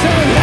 Say